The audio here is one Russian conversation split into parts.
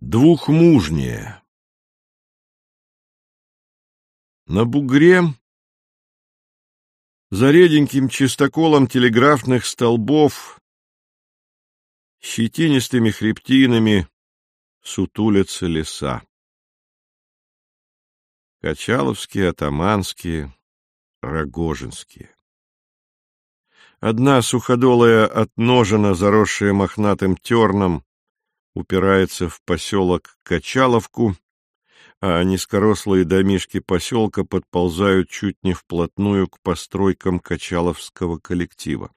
Двухмужнее На бугре, за реденьким чистоколом телеграфных столбов, щетинистыми хребтинами сутулятся леса. Качаловские, атаманские, рогожинские. Одна суходолая отножена, заросшая мохнатым терном, упирается в поселок Качаловку, а низкорослые домишки поселка подползают чуть не вплотную к постройкам Качаловского коллектива.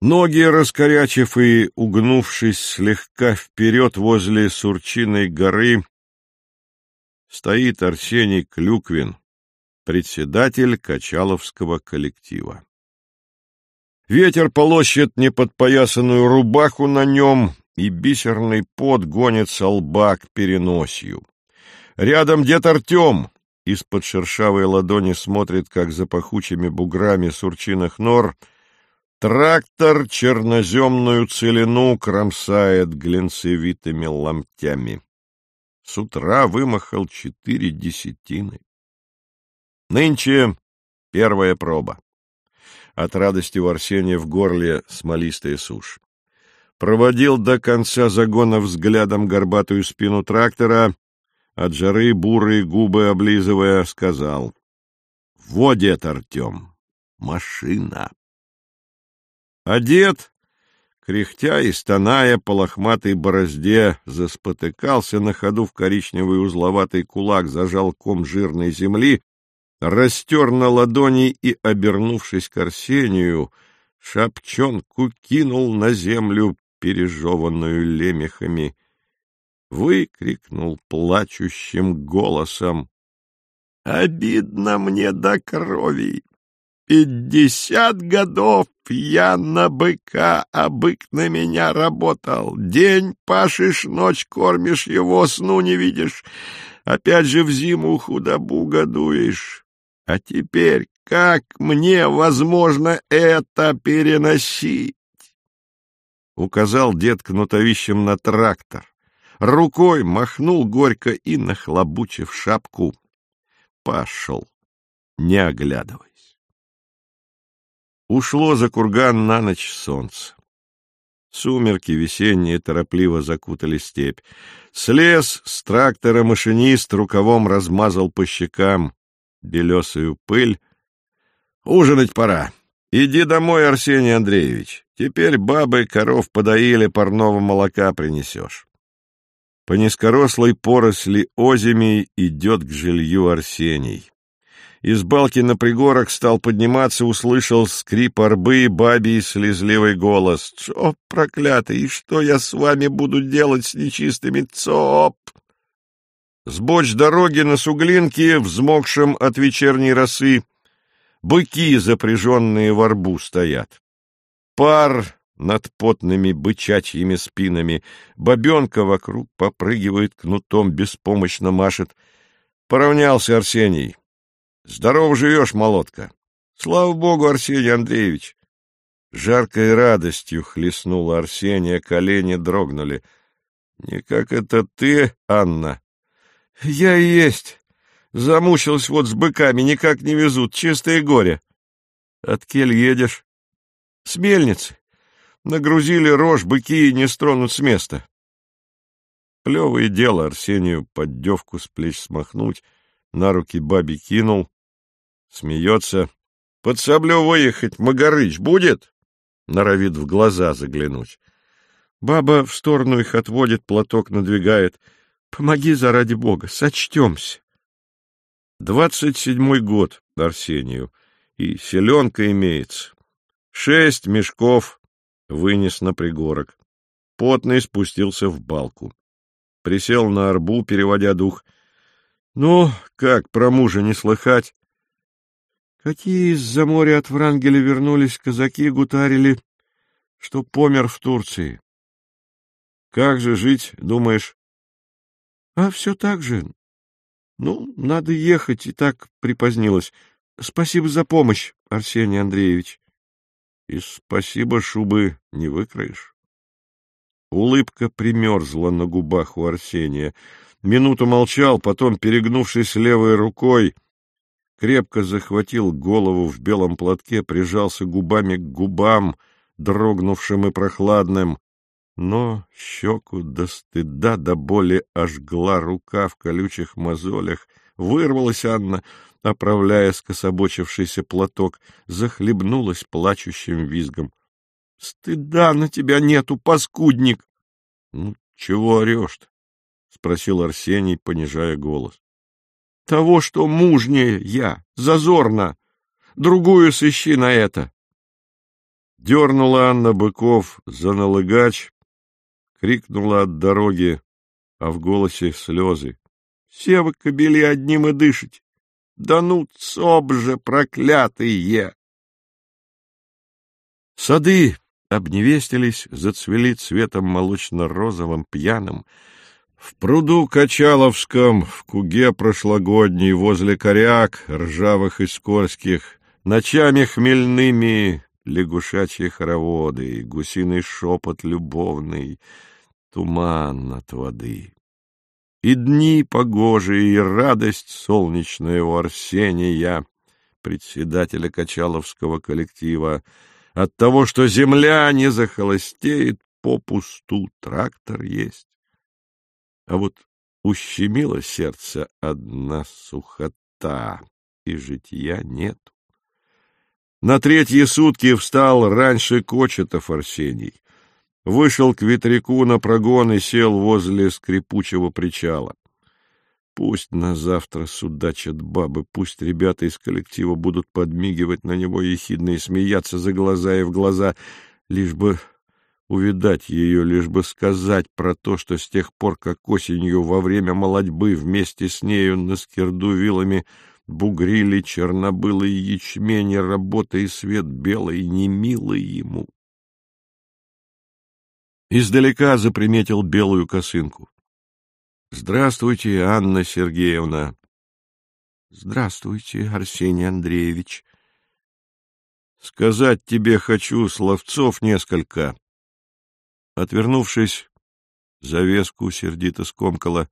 Ноги, раскорячив и угнувшись слегка вперед возле Сурчиной горы, стоит Арсений Клюквин, председатель Качаловского коллектива. Ветер полощет неподпоясанную рубаху на нем, и бисерный пот гонит со лба к переносью. Рядом дед Артем из-под шершавой ладони смотрит, как за пахучими буграми сурчиных нор трактор черноземную целину кромсает глинцевитыми ломтями. С утра вымахал четыре десятины. Нынче первая проба. От радости у Арсения в горле смолистая сушь. Проводил до конца загона взглядом горбатую спину трактора, от жары бурые губы облизывая, сказал. — Водит, Артем, машина. Дед, кряхтя и стоная по лохматой борозде, заспотыкался на ходу в коричневый узловатый кулак, зажал ком жирной земли растер на ладони и, обернувшись к Арсению, шапчонку кинул на землю, пережеванную лемехами, выкрикнул плачущим голосом. — Обидно мне до крови! Пятьдесят годов я на быка, а бык на меня работал. День пашешь, ночь кормишь его, сну не видишь. Опять же в зиму худобу годуешь. А теперь как мне возможно это переносить? Указал дед кнутовищем на трактор. Рукой махнул горько и, нахлобучив шапку, пошел, не оглядываясь. Ушло за курган на ночь солнце. Сумерки весенние торопливо закутали степь. Слез с трактора машинист рукавом размазал по щекам белесую пыль. «Ужинать пора. Иди домой, Арсений Андреевич. Теперь бабы коров подоили, парного молока принесешь». По низкорослой поросли озими идет к жилью Арсений. Из балки на пригорок стал подниматься, услышал скрип арбы, бабий слезливый голос. «Цоп, проклятый, и что я с вами буду делать с нечистыми? Цоп!» С боч дороги на суглинке, взмокшем от вечерней росы, быки, запряженные в арбу, стоят. Пар над потными бычачьими спинами, бабенка вокруг попрыгивает кнутом, беспомощно машет. Поравнялся Арсений. Здорово живешь, молотка. Слава богу, Арсений Андреевич. Жаркой радостью хлестнула Арсения, колени дрогнули. — Не как это ты, Анна? — Я и есть. Замучилась вот с быками, никак не везут, чистое горе. — От кель едешь? — С мельницы. Нагрузили рожь, быки не стронут с места. Плевое дело Арсению поддевку с плеч смахнуть, на руки бабе кинул. Смеется. — Под саблю выехать, Магарыч, будет? Норовит в глаза заглянуть. Баба в сторону их отводит, платок надвигает — Помоги заради бога, сочтемся. Двадцать седьмой год Арсению, и селенка имеется. Шесть мешков вынес на пригорок. Потный спустился в балку. Присел на арбу, переводя дух. Ну, как про мужа не слыхать? Какие из-за моря от Врангеля вернулись казаки, гутарили, что помер в Турции. Как же жить, думаешь? — А все так же. Ну, надо ехать, и так припозднилась. Спасибо за помощь, Арсений Андреевич. И спасибо, шубы не выкроешь. Улыбка примерзла на губах у Арсения. Минуту молчал, потом, перегнувшись левой рукой, крепко захватил голову в белом платке, прижался губами к губам, дрогнувшим и прохладным. Но щеку до стыда, до боли ожгла рука в колючих мозолях. Вырвалась Анна, оправляя скособочившийся платок, захлебнулась плачущим визгом. — Стыда на тебя нету, паскудник! — Ну, чего орешь-то? — спросил Арсений, понижая голос. — Того, что мужнее я, зазорно. Другую сыщи на это. Дернула Анна Быков за налыгач, крикнула от дороги, а в голосе слезы. — Все вы, кобели, одним и дышите. Да ну, цоб же, проклятые! Сады обневестились, зацвели цветом молочно-розовым, пьяным. В пруду Качаловском, в куге прошлогодней, возле коряк, ржавых и скользких, ночами хмельными лягушачьи хороводы, гусиный шепот любовный, туман от воды. И дни погожие, и радость солнечная у Арсения, председателя Качаловского коллектива, от того, что земля не захолостеет попусту, трактор есть. А вот ущемило сердце одна сухота, и житья нет. На третьи сутки встал раньше Кочетов Арсений. Вышел к ветряку на прогон и сел возле скрипучего причала. Пусть на завтра судачат бабы, пусть ребята из коллектива будут подмигивать на него ехидно и смеяться за глаза и в глаза, лишь бы увидать ее, лишь бы сказать про то, что с тех пор, как осенью во время молодьбы вместе с нею на скирду вилами бугрили чернобылые ячмени, работа и свет белый, не милый ему. Издалека заприметил белую косынку. — Здравствуйте, Анна Сергеевна. — Здравствуйте, Арсений Андреевич. — Сказать тебе хочу словцов несколько. Отвернувшись, завеску сердито скомкала.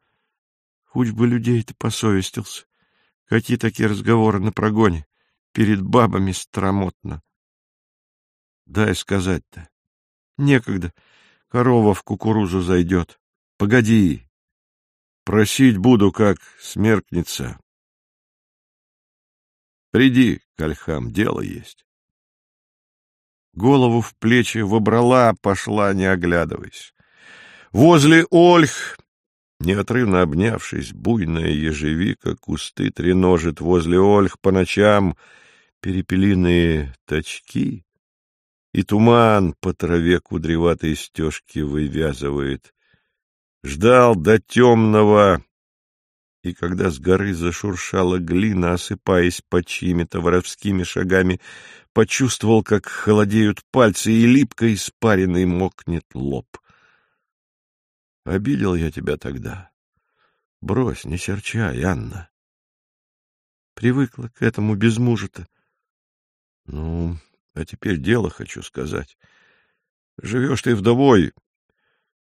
Хоть бы людей-то посовестился. Какие такие разговоры на прогоне? Перед бабами стромотно. Дай сказать-то. Некогда. Корова в кукурузу зайдет. Погоди. Просить буду, как смеркнется. Приди, Кальхам, дело есть. Голову в плечи вобрала, пошла, не оглядываясь. Возле Ольх, неотрывно обнявшись, буйная ежевика, кусты треножит возле Ольх по ночам перепелиные точки, и туман по траве кудреватой стежки вывязывает. Ждал до темного, и когда с горы зашуршала глина, осыпаясь под чьими-то воровскими шагами, почувствовал, как холодеют пальцы, и липко испаренный мокнет лоб. Обидел я тебя тогда. Брось, не серчай, Анна. Привыкла к этому без мужа-то. Ну, а теперь дело хочу сказать. Живешь ты вдовой,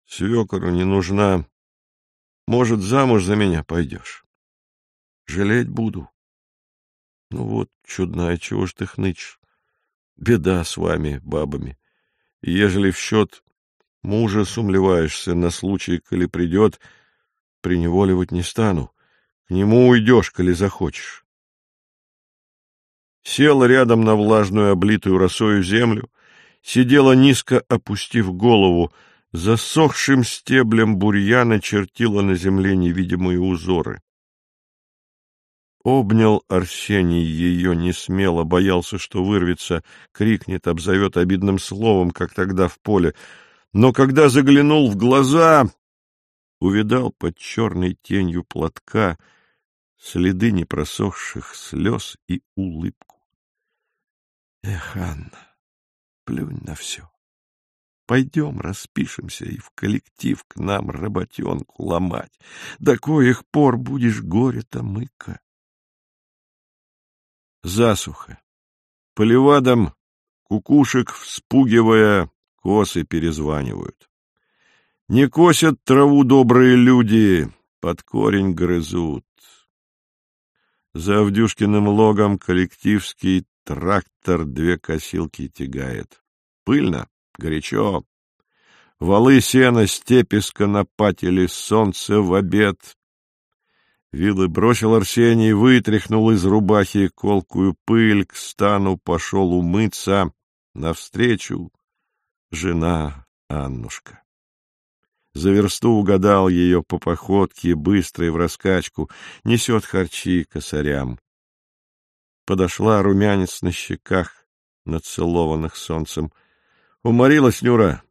свекору не нужна. Может, замуж за меня пойдешь. Жалеть буду. Ну вот, чудная, чего ж ты хнычешь? Беда с вами, бабами. Ежели в счет мужа сумлеваешься на случай, коли придет, приневоливать не стану. К нему уйдешь, коли захочешь села рядом на влажную, облитую росою землю, сидела низко, опустив голову, засохшим стеблем бурьяна чертила на земле невидимые узоры. Обнял Арсений ее не смело, боялся, что вырвется, крикнет, обзовет обидным словом, как тогда в поле. Но когда заглянул в глаза, увидал под черной тенью платка следы непросохших слез и улыбку. Эх, Анна, плюнь на все. Пойдем распишемся и в коллектив к нам работенку ломать. До коих пор будешь горе-то мыка. Засуха. Поливадом кукушек, вспугивая, косы перезванивают. Не косят траву добрые люди, под корень грызут. За Авдюшкиным логом коллективский трактор две косилки тягает. Пыльно, горячо. Валы сена, степи сконопатили, солнце в обед. Вилы бросил Арсений, вытряхнул из рубахи колкую пыль, к стану пошел умыться. Навстречу жена Аннушка. За версту угадал ее по походке, быстрой в раскачку, несет харчи косарям. Подошла румянец на щеках, нацелованных солнцем. Уморилась Нюра.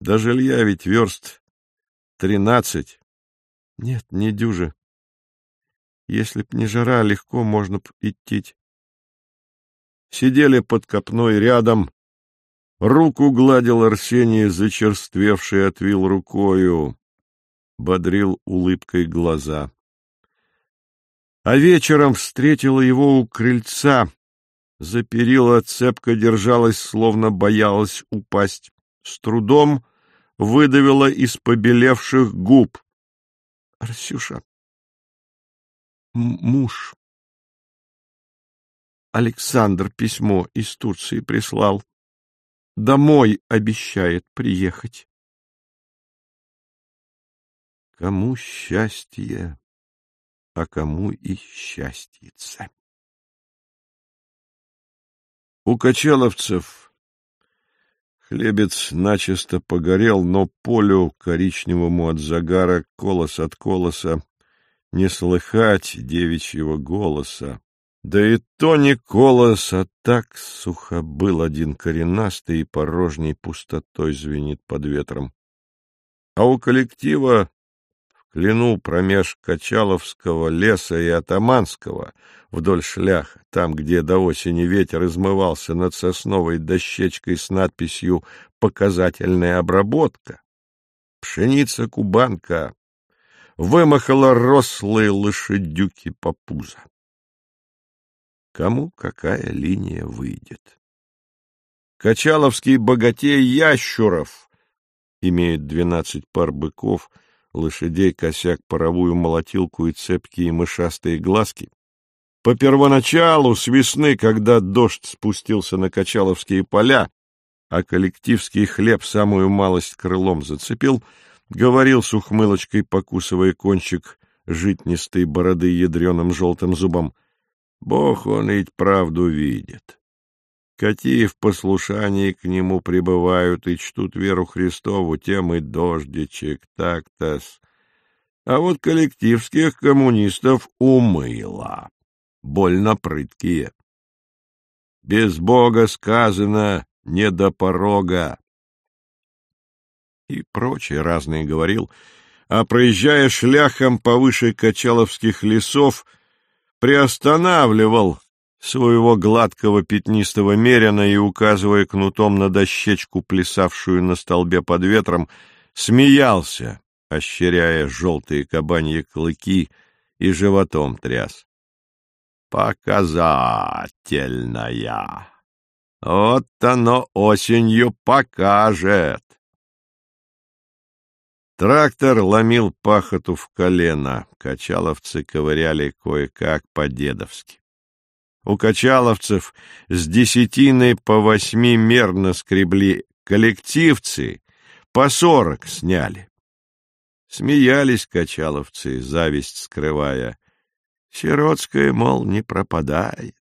До жилья ведь верст тринадцать. Нет, не дюже. Если б не жара, легко можно б идти. Сидели под копной рядом, Руку гладил Арсений, зачерствевший отвил рукою, бодрил улыбкой глаза. А вечером встретила его у крыльца. За перила цепко держалась, словно боялась упасть. С трудом выдавила из побелевших губ. — Арсюша, муж. Александр письмо из Турции прислал. Домой обещает приехать. Кому счастье, а кому и счастьица. У качаловцев хлебец начисто погорел, но полю коричневому от загара, колос от колоса, не слыхать девичьего голоса. Да и то не колос, а так сухо был один коренастый и порожней пустотой звенит под ветром. А у коллектива в клину промеж Качаловского леса и Атаманского вдоль шляха, там, где до осени ветер измывался над сосновой дощечкой с надписью «Показательная обработка», пшеница-кубанка вымахала рослые лошадюки по пузо кому какая линия выйдет. Качаловский богатей Ящуров имеет двенадцать пар быков, лошадей, косяк, паровую молотилку и цепкие мышастые глазки. По первоначалу, с весны, когда дождь спустился на Качаловские поля, а коллективский хлеб самую малость крылом зацепил, говорил с ухмылочкой, покусывая кончик житнистой бороды ядреным желтым зубом. Бог он ведь правду видит. Какие в послушании к нему пребывают и чтут веру Христову, тем и дождичек, так-то-с. А вот коллективских коммунистов умыло. Больно прыткие. Без Бога сказано не до порога. И прочее разные говорил, а проезжая шляхом повыше Качаловских лесов — приостанавливал своего гладкого пятнистого мерина и, указывая кнутом на дощечку, плясавшую на столбе под ветром, смеялся, ощеряя желтые кабаньи клыки и животом тряс. «Показательная! Вот оно осенью покажет!» Трактор ломил пахоту в колено, качаловцы ковыряли кое-как по-дедовски. У качаловцев с десятины по восьми мерно скребли коллективцы, по сорок сняли. Смеялись качаловцы, зависть скрывая. Сиротская, мол, не пропадает.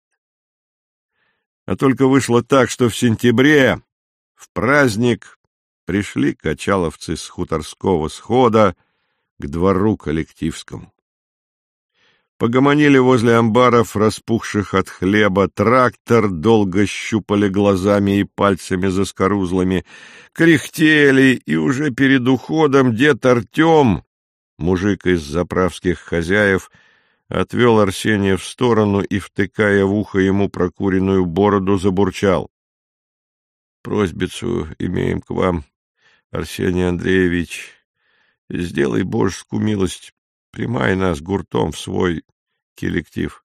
А только вышло так, что в сентябре, в праздник, пришли качаловцы с хуторского схода к двору коллективскому. Погомонили возле амбаров, распухших от хлеба, трактор долго щупали глазами и пальцами заскорузлыми, кряхтели, и уже перед уходом дед Артем, мужик из заправских хозяев, отвел Арсения в сторону и, втыкая в ухо ему прокуренную бороду, забурчал. — Просьбицу имеем к вам, Арсений Андреевич, сделай божескую милость, примай нас гуртом в свой коллектив.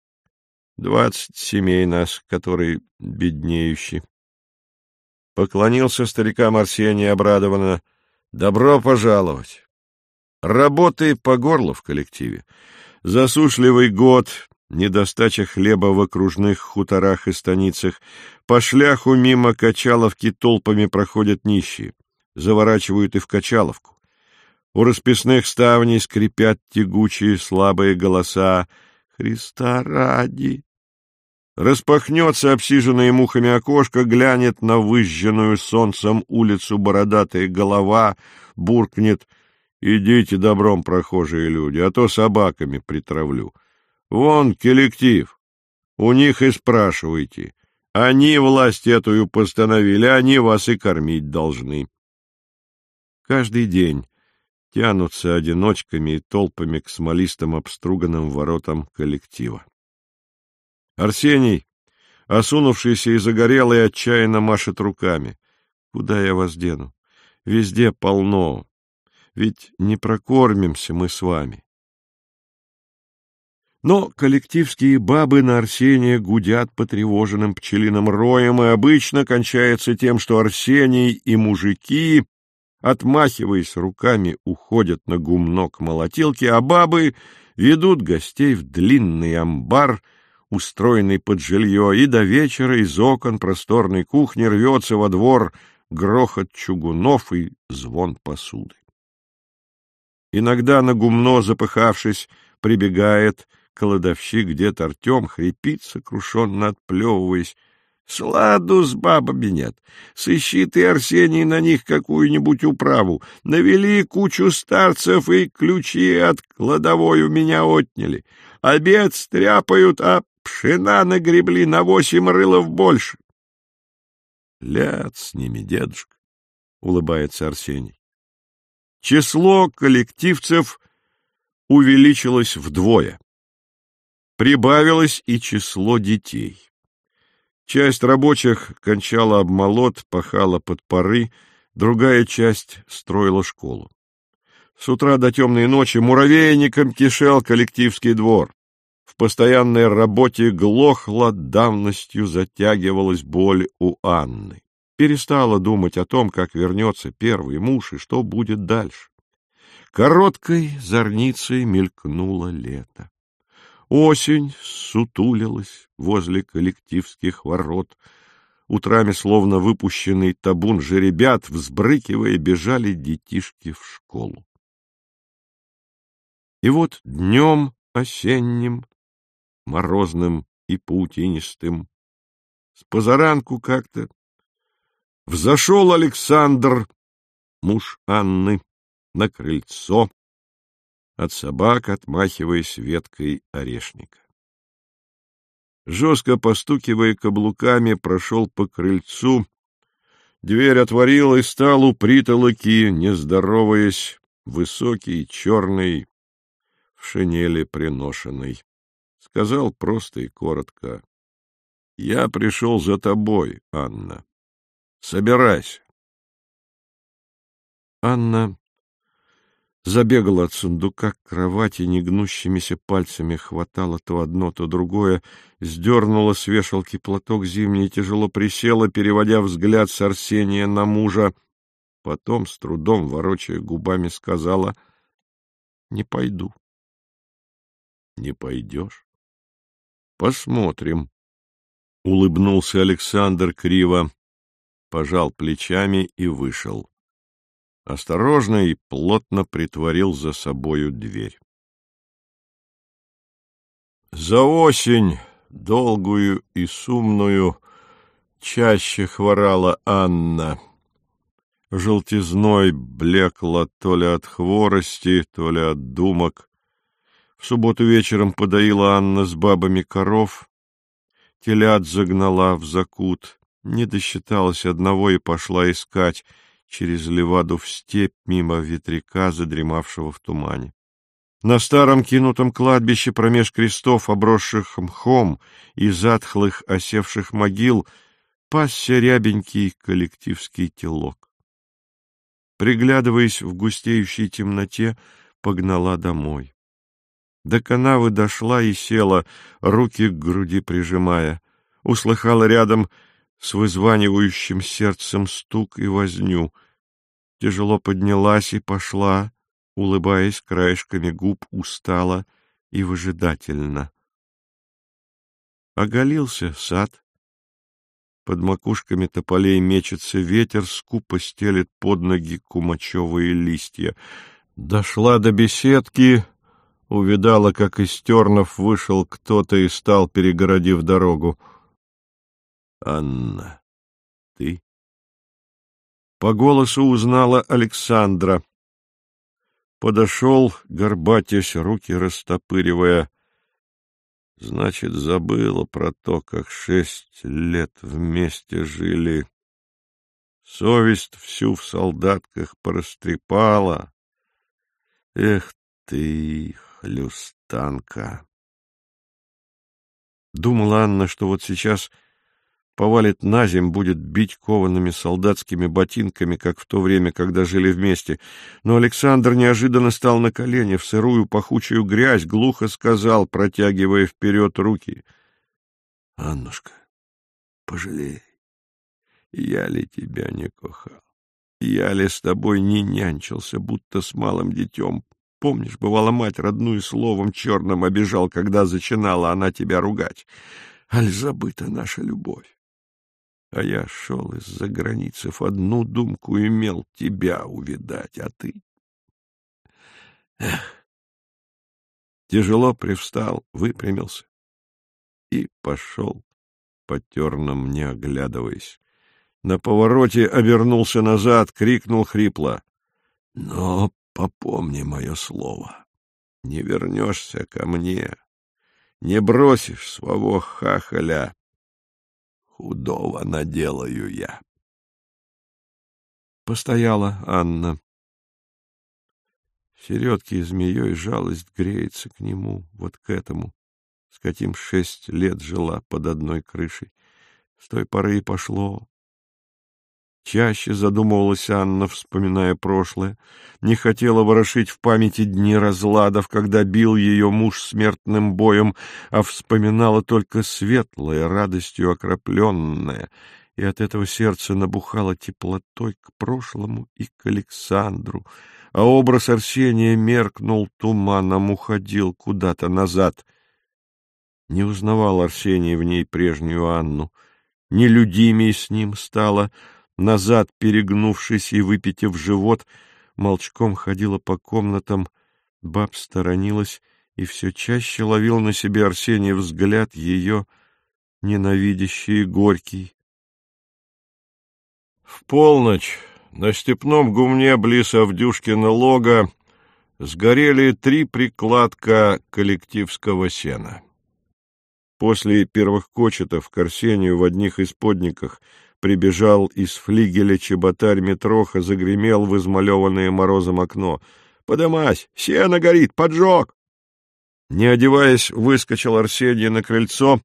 Двадцать семей нас, которые беднеющие. Поклонился старикам Арсений обрадованно. Добро пожаловать. Работы по горло в коллективе. Засушливый год, недостача хлеба в окружных хуторах и станицах, по шляху мимо Качаловки толпами проходят нищие, заворачивают и в Качаловку. У расписных ставней скрипят тягучие слабые голоса «Христа ради!» Распахнется обсиженное мухами окошко, глянет на выжженную солнцем улицу бородатая голова, буркнет «Идите добром, прохожие люди, а то собаками притравлю. Вон коллектив, у них и спрашивайте. Они власть эту постановили, они вас и кормить должны». Каждый день тянутся одиночками и толпами к смолистым обструганным воротам коллектива. Арсений, осунувшийся и загорелый, отчаянно машет руками. Куда я вас дену? Везде полно. Ведь не прокормимся мы с вами. Но коллективские бабы на Арсения гудят потревоженным пчелиным роем, и обычно кончается тем, что Арсений и мужики, отмахиваясь руками, уходят на гумно к молотилке, а бабы ведут гостей в длинный амбар — устроенный под жилье, и до вечера из окон просторной кухни рвется во двор грохот чугунов и звон посуды. Иногда на гумно, запыхавшись, прибегает кладовщик где-то Артем, хрипит, сокрушенно отплевываясь. Сладу с бабами нет. Сыщи ты, Арсений, на них какую-нибудь управу. Навели кучу старцев и ключи от кладовой у меня отняли. Обед стряпают, а Пшена нагребли на восемь рылов больше. — Ляд с ними, дедушка, — улыбается Арсений. Число коллективцев увеличилось вдвое. Прибавилось и число детей. Часть рабочих кончала обмолот, пахала под поры, другая часть строила школу. С утра до темной ночи муравейником кишел коллективский двор. В постоянной работе глохла, давностью затягивалась боль у Анны. Перестала думать о том, как вернется первый муж и что будет дальше. Короткой зорницей мелькнуло лето. Осень сутулилась возле коллективских ворот. Утрами, словно выпущенный табун жеребят, взбрыкивая, бежали детишки в школу. И вот днем осенним морозным и паутинистым. С позаранку как-то взошел Александр, муж Анны, на крыльцо, от собак отмахиваясь веткой орешника. Жестко постукивая каблуками, прошел по крыльцу, дверь отворил и стал у притолоки, не здороваясь, высокий, черный, в шинели приношенный сказал просто и коротко. — Я пришел за тобой, Анна. Собирайся. Анна забегала от сундука к кровати, негнущимися пальцами хватала то одно, то другое, сдернула с вешалки платок зимний, тяжело присела, переводя взгляд с Арсения на мужа. Потом, с трудом ворочая губами, сказала — Не пойду. — Не пойдешь? Посмотрим. Улыбнулся Александр криво, пожал плечами и вышел. Осторожно и плотно притворил за собою дверь. За осень, долгую и сумную, чаще хворала Анна. Желтизной блекла то ли от хворости, то ли от думок. В субботу вечером подоила Анна с бабами коров, телят загнала в закут, не досчиталась одного и пошла искать через леваду в степь мимо ветряка, задремавшего в тумане. На старом кинутом кладбище промеж крестов, обросших мхом и затхлых осевших могил, пасся рябенький коллективский телок. Приглядываясь в густеющей темноте, погнала домой. До канавы дошла и села, руки к груди прижимая. Услыхала рядом с вызванивающим сердцем стук и возню. тяжело поднялась и пошла, улыбаясь краешками губ устало и выжидательно. Оголился сад. Под макушками тополей мечется ветер, скупо стелет под ноги кумачевые листья. Дошла до беседки, увидала, как из тернов вышел кто-то и стал, перегородив дорогу. — Анна, ты? По голосу узнала Александра. Подошел, горбатясь, руки растопыривая. Значит, забыла про то, как шесть лет вместе жили. Совесть всю в солдатках порастрепала. Эх ты, хлюстанка! Думала Анна, что вот сейчас повалит на земь, будет бить коваными солдатскими ботинками, как в то время, когда жили вместе. Но Александр неожиданно стал на колени, в сырую пахучую грязь, глухо сказал, протягивая вперед руки. — Аннушка, пожалей, я ли тебя не кохал? Я ли с тобой не нянчился, будто с малым детем? Помнишь, бывало, мать родную словом черным обижал, когда зачинала она тебя ругать? Аль забыта наша любовь? А я шел из-за границы в одну думку имел тебя увидать, а ты... Эх! Тяжело привстал, выпрямился и пошел, по тернам не оглядываясь. На повороте обернулся назад, крикнул хрипло. — Но попомни мое слово, не вернешься ко мне, не бросишь своего хахаля, Худого наделаю я. Постояла Анна. Середки змеей жалость греется к нему, вот к этому, с каким шесть лет жила под одной крышей. С той поры и пошло. Чаще задумывалась Анна, вспоминая прошлое, не хотела ворошить в памяти дни разладов, когда бил ее муж смертным боем, а вспоминала только светлое, радостью окропленное, и от этого сердце набухало теплотой к прошлому и к Александру, а образ Арсения меркнул туманом, уходил куда-то назад. Не узнавал Арсений в ней прежнюю Анну, нелюдимей с ним стала — назад перегнувшись и выпитив живот, молчком ходила по комнатам, баб сторонилась и все чаще ловил на себе Арсений взгляд ее, ненавидящий и горький. В полночь на степном гумне близ Авдюшкина лога сгорели три прикладка коллективского сена. После первых кочетов к Арсению в одних исподниках — Прибежал из флигеля чеботарь Метроха, загремел в измалеванное морозом окно. «Подымась! Сено горит! Поджог!» Не одеваясь, выскочил Арсений на крыльцо,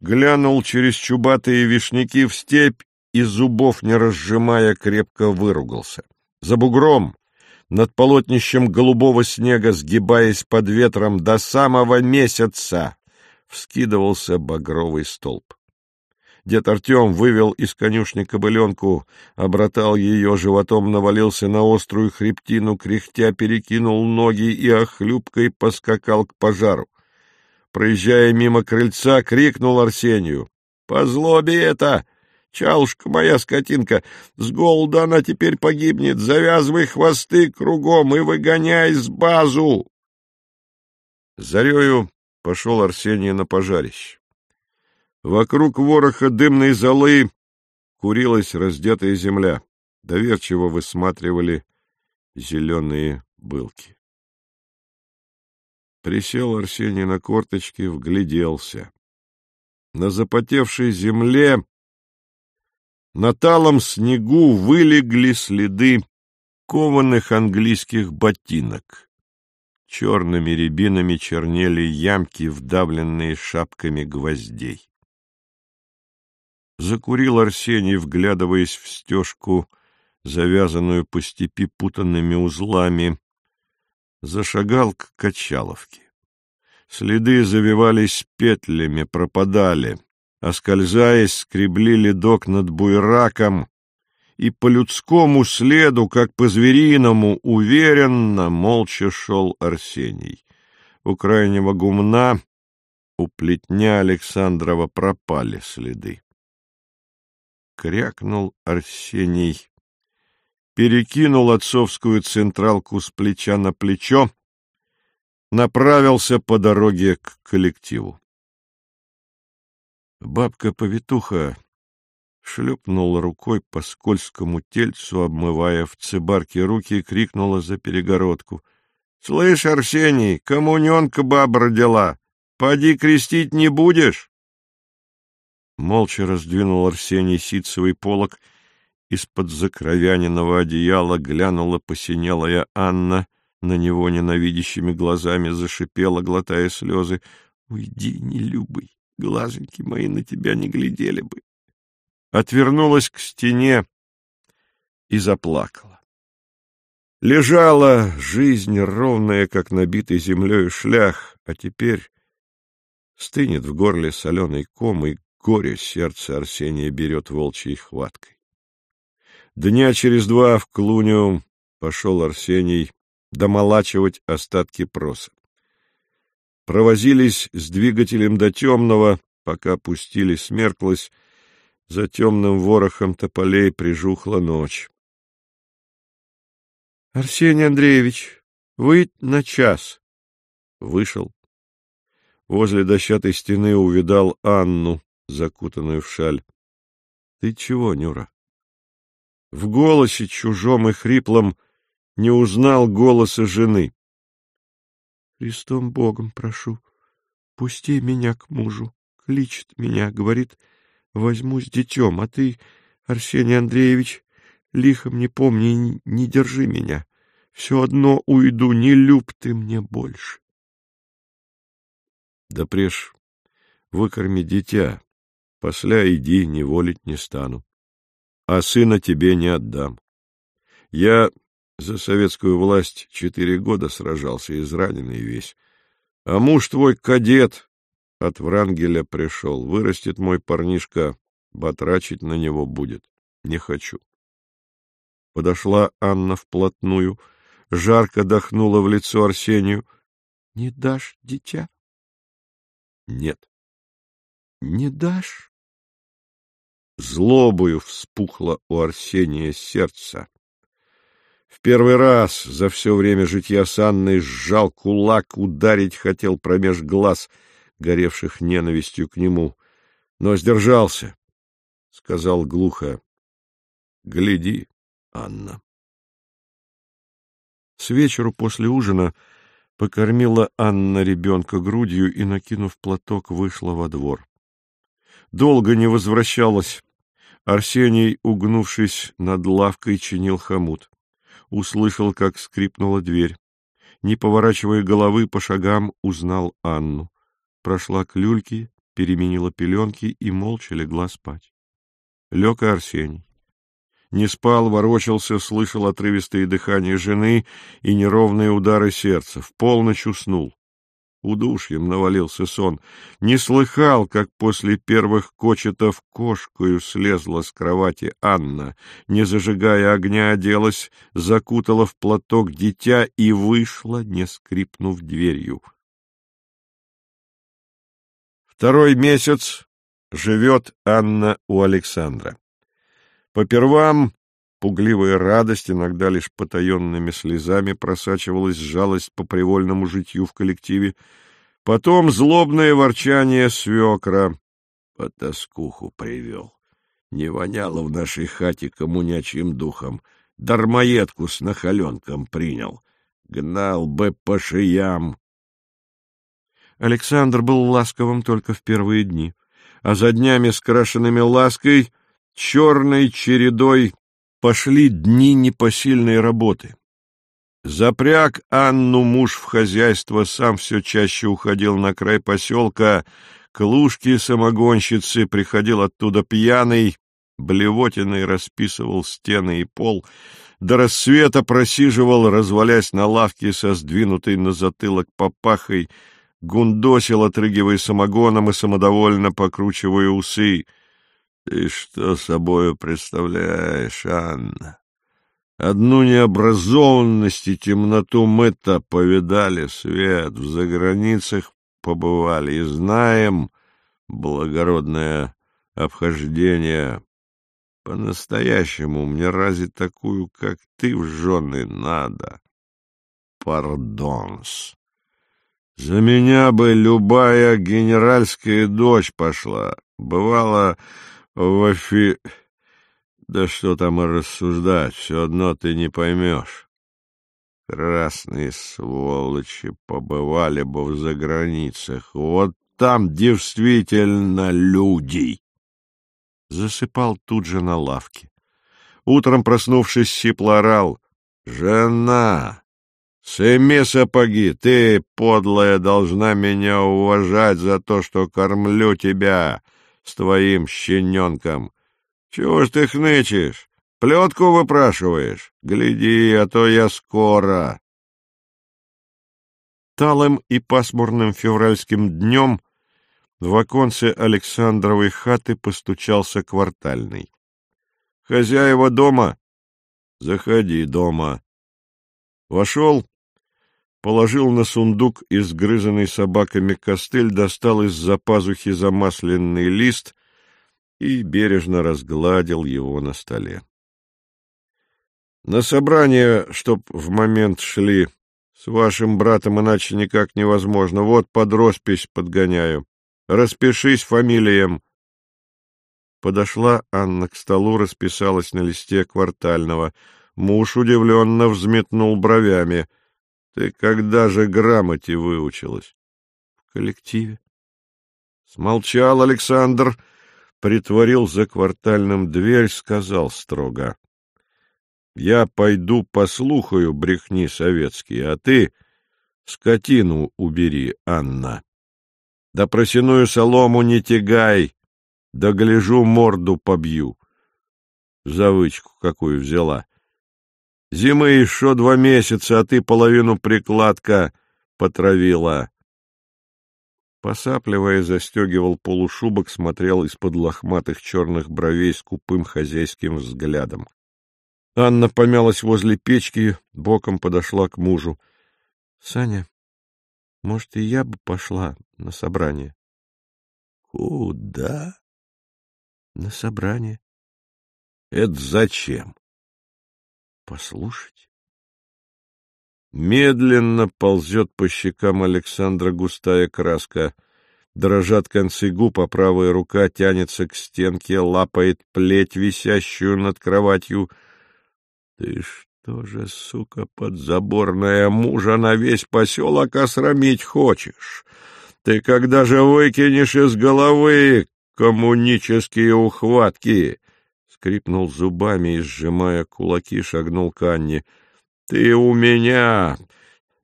глянул через чубатые вишняки в степь и, зубов не разжимая, крепко выругался. За бугром, над полотнищем голубого снега, сгибаясь под ветром до самого месяца, вскидывался багровый столб. Дед Артем вывел из конюшни кобыленку, обратал ее, животом навалился на острую хребтину, кряхтя перекинул ноги и охлюбкой поскакал к пожару. Проезжая мимо крыльца, крикнул Арсению. — По злобе это! Чалушка моя скотинка, с голоду она теперь погибнет, завязывай хвосты кругом и выгоняй с базу! Зарею пошел Арсений на пожарище. Вокруг вороха дымной золы курилась раздетая земля. Доверчиво высматривали зеленые былки. Присел Арсений на корточки, вгляделся. На запотевшей земле, на талом снегу вылегли следы кованых английских ботинок. Черными рябинами чернели ямки, вдавленные шапками гвоздей. Закурил Арсений, вглядываясь в стежку, завязанную по степи путанными узлами. Зашагал к Качаловке. Следы завивались петлями, пропадали. Оскользаясь, скребли ледок над буйраком, и по людскому следу, как по звериному, уверенно, молча шел Арсений. У крайнего гумна, у плетня Александрова пропали следы. Крякнул Арсений, перекинул отцовскую централку с плеча на плечо, направился по дороге к коллективу. Бабка-повитуха шлепнула рукой по скользкому тельцу, обмывая в цибарке руки, и крикнула за перегородку. — Слышь, Арсений, коммуненка баба родила. Поди крестить не будешь? Молча раздвинул Арсений ситцевый полог. Из-под закровяненного одеяла глянула посинелая Анна, на него ненавидящими глазами зашипела, глотая слезы. — Уйди, нелюбый, глазоньки мои на тебя не глядели бы. Отвернулась к стене и заплакала. Лежала жизнь ровная, как набитый землей шлях, а теперь стынет в горле соленый ком, и горе сердце Арсения берет волчьей хваткой. Дня через два в Клуниум пошел Арсений домолачивать остатки проса. Провозились с двигателем до темного, пока пустили смерклась, за темным ворохом тополей прижухла ночь. — Арсений Андреевич, вы на час. Вышел. Возле дощатой стены увидал Анну, закутанную в шаль. — Ты чего, Нюра? В голосе чужом и хриплом не узнал голоса жены. — Христом Богом прошу, пусти меня к мужу, кличет меня, говорит, возьму с детем, а ты, Арсений Андреевич, лихом не помни, не держи меня. Все одно уйду, не люб ты мне больше. Да преж выкорми дитя, посля иди, неволить не стану. А сына тебе не отдам. Я за советскую власть четыре года сражался, израненный весь. А муж твой кадет от Врангеля пришел. Вырастет мой парнишка, батрачить на него будет. Не хочу. Подошла Анна вплотную, жарко дохнула в лицо Арсению. — Не дашь, дитя? — Нет. — Не дашь? Злобою вспухло у Арсения сердце. В первый раз за все время житья с Анной сжал кулак, ударить хотел промеж глаз, горевших ненавистью к нему, но сдержался, — сказал глухо. — Гляди, Анна. С вечеру после ужина покормила Анна ребенка грудью и, накинув платок, вышла во двор. Долго не возвращалась. Арсений, угнувшись над лавкой, чинил хомут услышал, как скрипнула дверь. Не поворачивая головы, по шагам узнал Анну. Прошла к люльке, переменила пеленки и молча легла спать. Лег и Арсений. Не спал, ворочался, слышал отрывистые дыхания жены и неровные удары сердца. В полночь уснул. Удушьем навалился сон. Не слыхал, как после первых кочетов кошкою слезла с кровати Анна, не зажигая огня, оделась, закутала в платок дитя и вышла, не скрипнув дверью. Второй месяц живет Анна у Александра. Попервам пугливая радость, иногда лишь потаенными слезами просачивалась жалость по привольному житью в коллективе, потом злобное ворчание свекра. По тоскуху привел. Не воняло в нашей хате коммунячьим духом. Дармоедку с нахаленком принял. Гнал бы по шиям. Александр был ласковым только в первые дни, а за днями, скрашенными лаской, черной чередой пошли дни непосильной работы. Запряг Анну муж в хозяйство, сам все чаще уходил на край поселка, к лужке самогонщицы, приходил оттуда пьяный, блевотиной расписывал стены и пол, до рассвета просиживал, развалясь на лавке со сдвинутой на затылок попахой, гундосил, отрыгивая самогоном и самодовольно покручивая усы —— Ты что собою представляешь, Анна? Одну необразованность и темноту мы-то повидали свет, в заграницах побывали и знаем благородное обхождение. По-настоящему мне разве такую, как ты, в жены надо? Пардон-с. За меня бы любая генеральская дочь пошла. Бывало, в Афи... Да что там и рассуждать, все одно ты не поймешь. Красные сволочи побывали бы в заграницах. Вот там действительно люди. Засыпал тут же на лавке. Утром, проснувшись, сипло орал. «Жена, сними сапоги, ты, подлая, должна меня уважать за то, что кормлю тебя с твоим щененком. Чего ж ты хнычешь? Плетку выпрашиваешь? Гляди, а то я скоро. Талым и пасмурным февральским днем в оконце Александровой хаты постучался квартальный. — Хозяева дома? — Заходи дома. Вошел, положил на сундук изгрызанный собаками костыль, достал из-за пазухи замасленный лист и бережно разгладил его на столе. На собрание, чтоб в момент шли, с вашим братом иначе никак невозможно. Вот под роспись подгоняю. Распишись фамилиям. Подошла Анна к столу, расписалась на листе квартального. Муж удивленно взметнул бровями. — Ты когда же грамоте выучилась? — В коллективе. Смолчал Александр, притворил за квартальным дверь, сказал строго. — Я пойду послухаю брехни советские, а ты скотину убери, Анна. Да просяную солому не тягай, да гляжу, морду побью. Завычку какую взяла. Зимы еще два месяца, а ты половину прикладка потравила. Посапливая, застегивал полушубок, смотрел из-под лохматых черных бровей с купым хозяйским взглядом. Анна помялась возле печки, боком подошла к мужу. — Саня, может, и я бы пошла на собрание? — Куда? — На собрание. — Это зачем? — Послушать. Медленно ползет по щекам Александра густая краска. Дрожат концы губ, а правая рука тянется к стенке, лапает плеть, висящую над кроватью. Ты что же, сука, подзаборная мужа на весь поселок осрамить хочешь? Ты когда же выкинешь из головы коммунические ухватки? Скрипнул зубами и, сжимая кулаки, шагнул к Анне — ты у меня,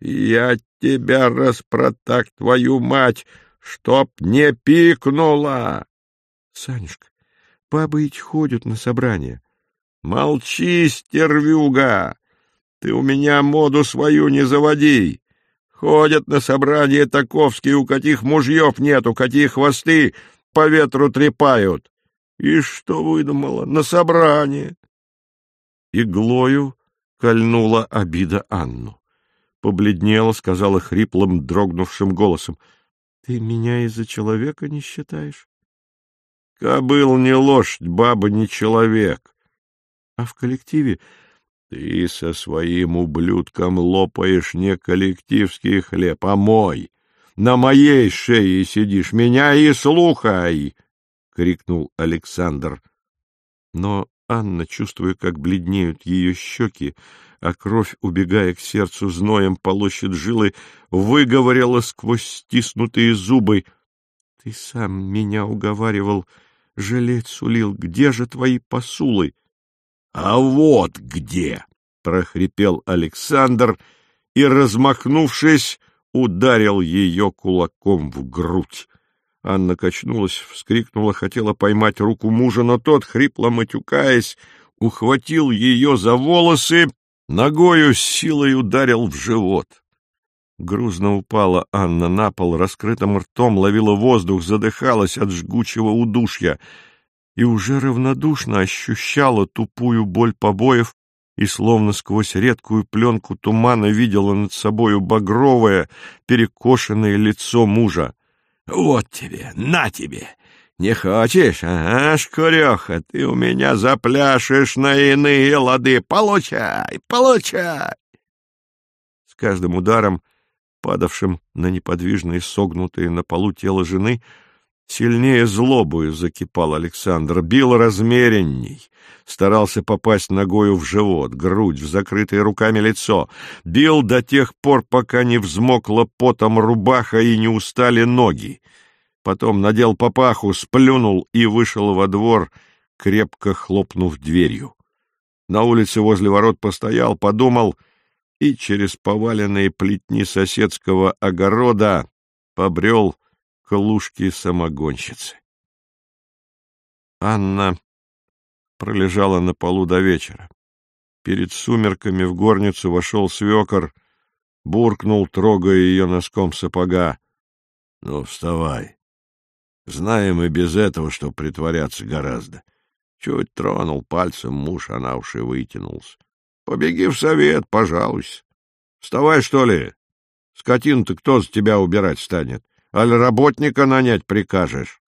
я тебя распротак, твою мать, чтоб не пикнула. Санюшка, бабы ведь ходят на собрания. Молчи, стервюга! Ты у меня моду свою не заводи. Ходят на собрания таковские, у каких мужьев нету, какие хвосты по ветру трепают. И что выдумала? На собрание. Иглою кольнула обида Анну. Побледнела, сказала хриплым, дрогнувшим голосом. — Ты меня из-за человека не считаешь? — Кобыл не лошадь, баба не человек. — А в коллективе... — Ты со своим ублюдком лопаешь не коллективский хлеб, а мой. На моей шее сидишь, меня и слухай! — крикнул Александр. Но Анна, чувствуя, как бледнеют ее щеки, а кровь, убегая к сердцу зноем, полощет жилы, выговорила сквозь стиснутые зубы. — Ты сам меня уговаривал, жалеть сулил. Где же твои посулы? — А вот где! — прохрипел Александр и, размахнувшись, ударил ее кулаком в грудь. Анна качнулась, вскрикнула, хотела поймать руку мужа, но тот, хрипло матюкаясь, ухватил ее за волосы, ногою с силой ударил в живот. Грузно упала Анна на пол, раскрытым ртом ловила воздух, задыхалась от жгучего удушья. и уже равнодушно ощущала тупую боль побоев и словно сквозь редкую пленку тумана видела над собою багровое, перекошенное лицо мужа. — Вот тебе, на тебе! Не хочешь, а, шкуреха, ты у меня запляшешь на иные лады. Получай, получай! С каждым ударом, падавшим на неподвижные согнутые на полу тело жены, Сильнее злобою закипал Александр, бил размеренней, старался попасть ногою в живот, грудь, в закрытое руками лицо, бил до тех пор, пока не взмокла потом рубаха и не устали ноги. Потом надел папаху, сплюнул и вышел во двор, крепко хлопнув дверью. На улице возле ворот постоял, подумал и через поваленные плетни соседского огорода побрел клушки-самогонщицы. Анна пролежала на полу до вечера. Перед сумерками в горницу вошел свекор, буркнул, трогая ее носком сапога. — Ну, вставай. Знаем и без этого, что притворяться гораздо. Чуть тронул пальцем муж, она уж и вытянулся. Побеги в совет, пожалуйся. Вставай, что ли? Скотину-то кто за тебя убирать станет? Аль работника нанять прикажешь?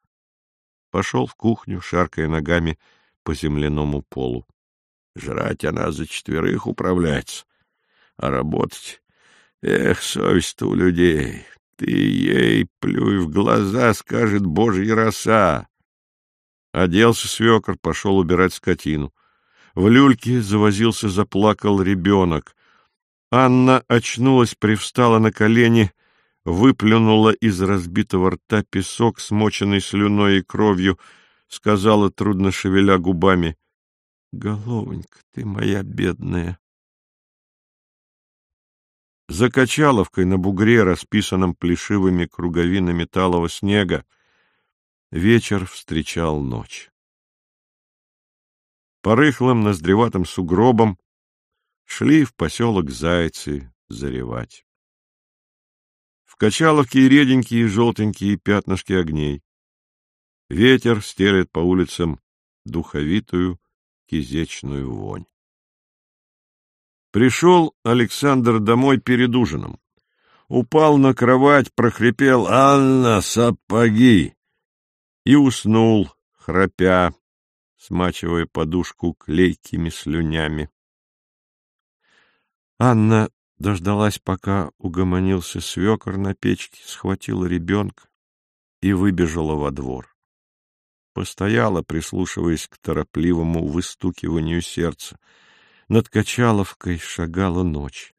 Пошел в кухню, шаркая ногами по земляному полу. Жрать она за четверых управляется, а работать... Эх, совесть-то у людей. Ты ей плюй в глаза, скажет божья роса. Оделся свекор, пошел убирать скотину. В люльке завозился, заплакал ребенок. Анна очнулась, привстала на колени — выплюнула из разбитого рта песок, смоченный слюной и кровью, сказала, трудно шевеля губами, — Головонька ты моя бедная. За качаловкой на бугре, расписанном плешивыми круговинами талого снега, вечер встречал ночь. По рыхлым ноздреватым сугробам шли в поселок зайцы заревать качаловки и реденькие желтенькие пятнышки огней. Ветер стелет по улицам духовитую кизечную вонь. Пришел Александр домой перед ужином. Упал на кровать, прохрипел «Анна, сапоги!» и уснул, храпя, смачивая подушку клейкими слюнями. Анна дождалась, пока угомонился свекор на печке, схватила ребенка и выбежала во двор. Постояла, прислушиваясь к торопливому выстукиванию сердца. Над Качаловкой шагала ночь.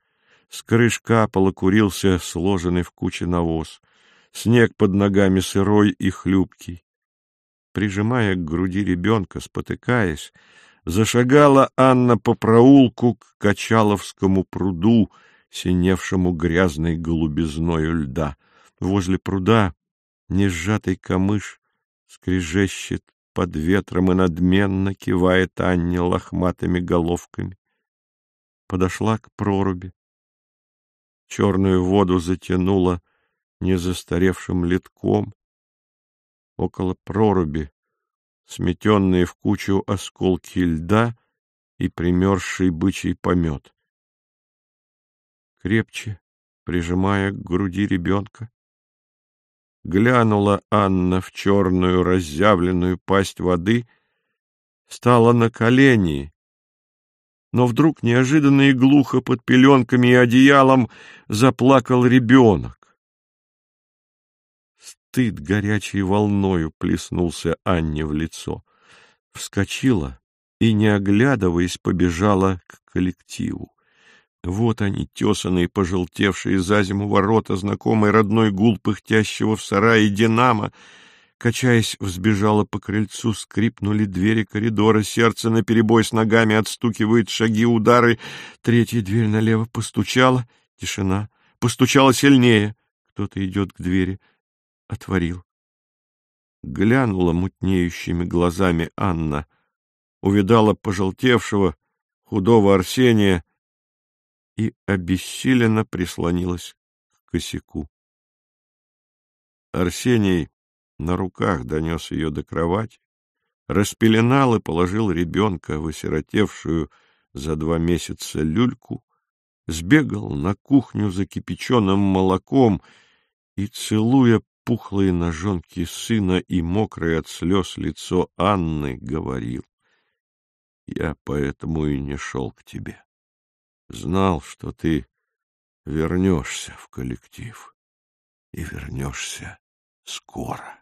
С крыш капало курился сложенный в куче навоз. Снег под ногами сырой и хлюпкий. Прижимая к груди ребенка, спотыкаясь, зашагала Анна по проулку к Качаловскому пруду, синевшему грязной голубизною льда. Возле пруда несжатый камыш скрежещет под ветром и надменно кивает Анне лохматыми головками. Подошла к проруби. Черную воду затянула незастаревшим литком. Около проруби, сметенные в кучу осколки льда и примерзший бычий помет крепче прижимая к груди ребенка. Глянула Анна в черную разъявленную пасть воды, стала на колени, но вдруг неожиданно и глухо под пеленками и одеялом заплакал ребенок. Стыд горячей волною плеснулся Анне в лицо. Вскочила и, не оглядываясь, побежала к коллективу. Вот они, тесанные, пожелтевшие за зиму ворота, знакомый родной гул пыхтящего в сарае динамо. Качаясь, взбежала по крыльцу, скрипнули двери коридора, сердце наперебой с ногами отстукивает шаги, удары. Третья дверь налево постучала, тишина. Постучала сильнее. Кто-то идет к двери. Отворил. Глянула мутнеющими глазами Анна. Увидала пожелтевшего, худого Арсения — и обессиленно прислонилась к косяку. Арсений на руках донес ее до кровати, распеленал и положил ребенка в осиротевшую за два месяца люльку, сбегал на кухню за кипяченым молоком и, целуя пухлые ножонки сына и мокрое от слез лицо Анны, говорил, «Я поэтому и не шел к тебе. Знал, что ты вернешься в коллектив и вернешься скоро».